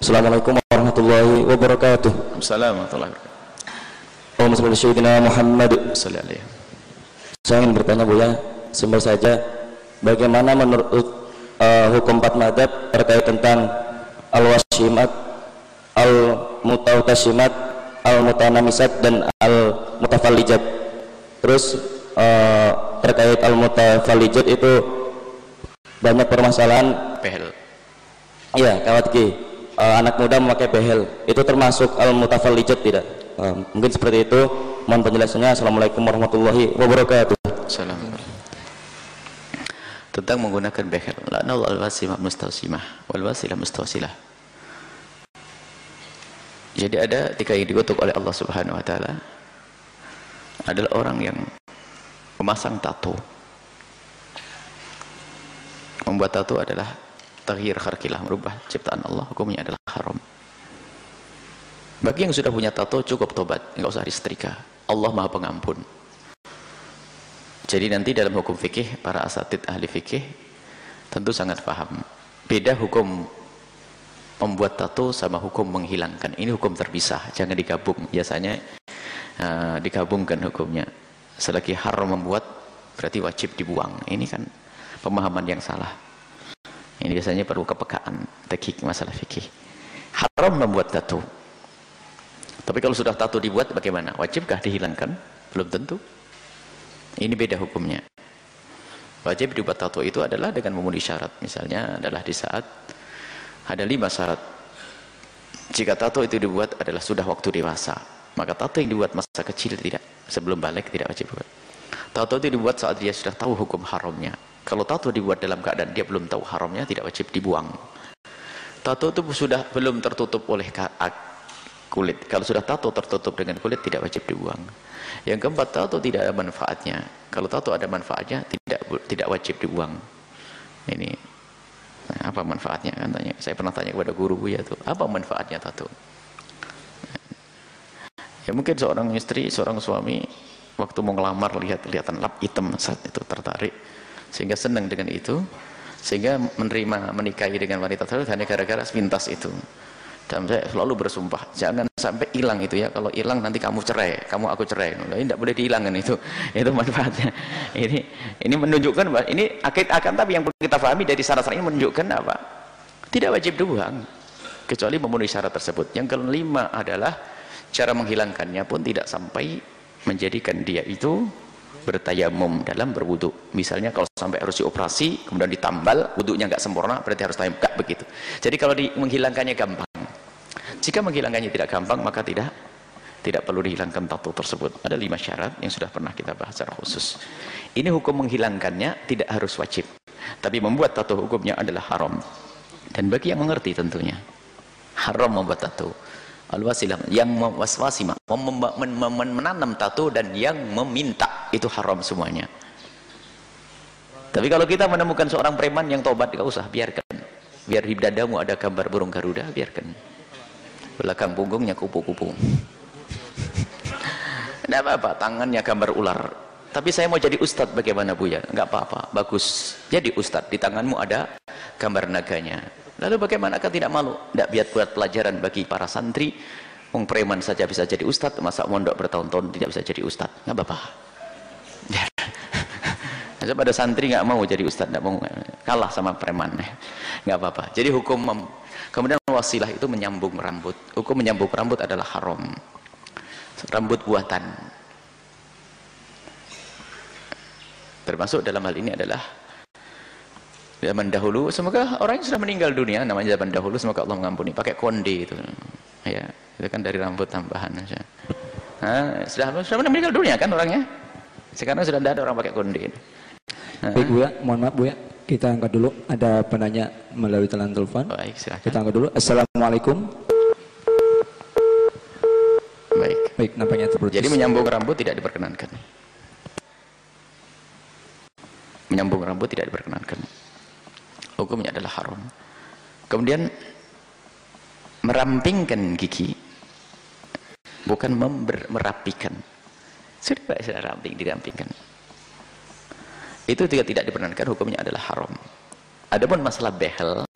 Assalamualaikum warahmatullahi wabarakatuh. Assalamualaikum warahmatullahi wabarakatuh. Allahumma salli ala sayyidina Muhammad. Salli alaihi. Saya ingin bertanya Bu ya, simpel saja, bagaimana menurut uh, hukum empat madhab terkait tentang al-wasimat, al-mutautasimat, al-mutanamisat dan al-mutafallijat. Terus uh, terkait al-mutafallijat itu banyak permasalahan Behel. Iya, kawat Ki. Uh, anak muda memakai behel itu termasuk al-mutafallijat tidak? Uh, mungkin seperti itu. Mohon penjelasannya. Assalamualaikum warahmatullahi wabarakatuh. Assalamualaikum. Tentang menggunakan behel. La'na Allah al-wasimah mustawsimah wal wasilah. Jadi ada ketika yang dikutuk oleh Allah Subhanahu wa taala adalah orang yang memasang tato. Membuat tato adalah taghir kharqilah, merubah ciptaan Allah, hukumnya adalah haram. Bagi yang sudah punya tato cukup tobat, enggak usah disetrika. Allah Maha Pengampun. Jadi nanti dalam hukum fikih para asatid ahli fikih tentu sangat paham. Beda hukum membuat tato sama hukum menghilangkan. Ini hukum terpisah, jangan digabung. Biasanya uh, digabungkan hukumnya. Selagi haram membuat berarti wajib dibuang. Ini kan pemahaman yang salah. Ini biasanya perlu kepekaan tekik masalah fikih. Haram membuat tato. Tapi kalau sudah tato dibuat bagaimana? Wajibkah dihilangkan? Belum tentu. Ini beda hukumnya. Wajib dibuat tato itu adalah dengan memenuhi syarat. Misalnya adalah di saat ada lima syarat. Jika tato itu dibuat adalah sudah waktu dewasa. Maka tato yang dibuat masa kecil tidak. Sebelum balik tidak wajib buat. Tato itu dibuat saat dia sudah tahu hukum haramnya. Kalau tato dibuat dalam keadaan dia belum tahu haramnya tidak wajib dibuang. Tato itu sudah belum tertutup oleh kulit. Kalau sudah tato tertutup dengan kulit tidak wajib dibuang. Yang keempat tato tidak ada manfaatnya. Kalau tato ada manfaatnya tidak tidak wajib dibuang. Ini nah, apa manfaatnya kan tanya. Saya pernah tanya kepada guru ya tuh, apa manfaatnya tato? Ya mungkin seorang istri, seorang suami waktu mau ngelamar lihat kelihatan lap hitam saat itu tertarik sehingga senang dengan itu. Sehingga menerima menikahi dengan wanita tersebut hanya gara-gara sepintas itu. Dan saya selalu bersumpah jangan sampai hilang itu ya. Kalau hilang nanti kamu cerai kamu aku cerai. Ini tidak boleh dihilangkan itu. Itu manfaatnya. Ini ini menunjukkan ini akan tapi yang kita pahami dari syarat-syarat ini menunjukkan apa? Tidak wajib dibuang kecuali memenuhi syarat tersebut. Yang kelima adalah cara menghilangkannya pun tidak sampai menjadikan dia itu bertayamum dalam berwudu misalnya kalau sampai harus dioperasi kemudian ditambal wudunya nggak sempurna berarti harus tayamum nggak begitu jadi kalau di, menghilangkannya gampang jika menghilangkannya tidak gampang, maka tidak tidak perlu dihilangkan tato tersebut. Ada lima syarat yang sudah pernah kita bahas secara khusus. Ini hukum menghilangkannya tidak harus wajib. Tapi membuat tato hukumnya adalah haram. Dan bagi yang mengerti tentunya. Haram membuat tato. Al-wasilah. Yang waswasi menanam tato dan yang meminta. Itu haram semuanya. Tapi kalau kita menemukan seorang preman yang tobat, gak usah, biarkan. Biar di dadamu ada gambar burung garuda, biarkan. Belakang punggungnya kupu-kupu. Tidak apa-apa tangannya gambar ular. Tapi saya mau jadi ustadz bagaimana bu ya? Enggak apa-apa bagus. Jadi ustadz di tanganmu ada gambar naganya lalu bagaimana kan tidak malu? Tidak biar buat pelajaran bagi para santri. Wong preman saja bisa jadi ustadz masa mondok bertahun-tahun tidak bisa jadi ustadz nggak apa-apa. Masa pada santri nggak mau jadi ustadz nggak mau. Kalah sama preman. Nggak apa-apa. Jadi hukum Kemudian wasilah itu menyambung rambut. Hukum menyambung rambut adalah haram. Rambut buatan. Termasuk dalam hal ini adalah zaman dahulu semoga orang yang sudah meninggal dunia namanya zaman dahulu semoga Allah mengampuni pakai konde itu ya itu kan dari rambut tambahan saja nah, sudah sudah meninggal dunia kan orangnya sekarang sudah tidak ada orang pakai konde nah. baik bu ya mohon maaf bu ya kita angkat dulu, ada penanya melalui telepon telepon. Baik, silakan. Kita angkat dulu. Assalamualaikum. Baik. Baik, nampaknya terputus. Jadi menyambung rambut tidak diperkenankan. Menyambung rambut tidak diperkenankan. Hukumnya adalah haram. Kemudian merampingkan gigi bukan merapikan. Sudah sudah ramping dirampingkan itu juga tidak diperkenankan hukumnya adalah haram adapun masalah behel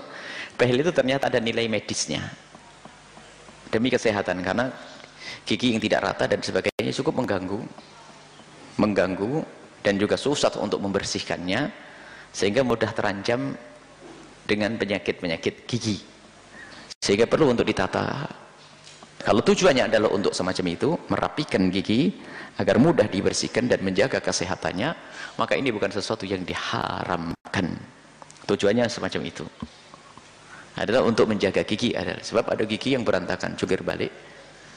behel itu ternyata ada nilai medisnya demi kesehatan karena gigi yang tidak rata dan sebagainya cukup mengganggu mengganggu dan juga susah untuk membersihkannya sehingga mudah terancam dengan penyakit-penyakit gigi. Sehingga perlu untuk ditata. Kalau tujuannya adalah untuk semacam itu merapikan gigi agar mudah dibersihkan dan menjaga kesehatannya maka ini bukan sesuatu yang diharamkan. Tujuannya semacam itu. Adalah untuk menjaga gigi adalah sebab ada gigi yang berantakan jungkir balik.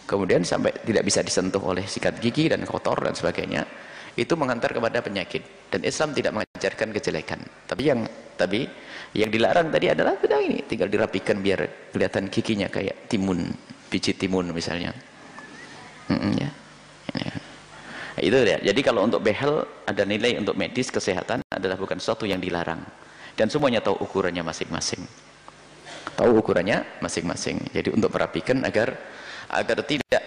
Kemudian sampai tidak bisa disentuh oleh sikat gigi dan kotor dan sebagainya itu mengantar kepada penyakit. Dan Islam tidak mengajarkan kejelekan. Tapi yang tapi yang dilarang tadi adalah sudah ini. Tinggal dirapikan biar kelihatan giginya kayak timun biji timun misalnya. Mm -mm, ya. ya. itu ya jadi kalau untuk behel ada nilai untuk medis kesehatan adalah bukan sesuatu yang dilarang. Dan semuanya tahu ukurannya masing-masing. Tahu ukurannya masing-masing. Jadi untuk merapikan agar agar tidak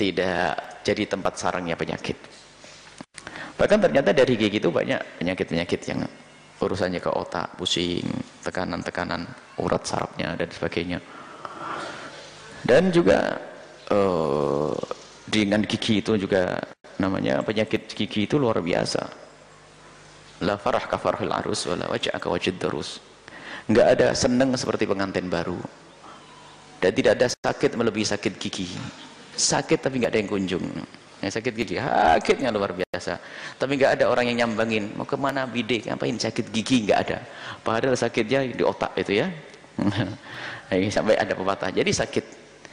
tidak jadi tempat sarangnya penyakit. Bahkan ternyata dari gigi itu banyak penyakit-penyakit yang urusannya ke otak pusing tekanan-tekanan urat sarafnya dan sebagainya. Dan juga uh, dengan gigi itu juga namanya penyakit gigi itu luar biasa. La farah kafarhil arus wala waja'aka wajid darus enggak ada seneng seperti pengantin baru. Dan tidak ada sakit melebihi sakit gigi. Sakit tapi enggak ada yang kunjung yang sakit gigi sakitnya luar biasa. Tapi nggak ada orang yang nyambangin mau ke mana bidik? Ngapain? Sakit gigi nggak ada. Padahal sakitnya di otak itu ya. Sampai ada pepatah. Jadi sakit.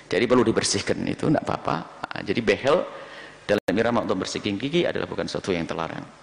Jadi perlu dibersihkan. Itu enggak apa-apa. Jadi behel dalam irama untuk bersihkan gigi adalah bukan sesuatu yang terlarang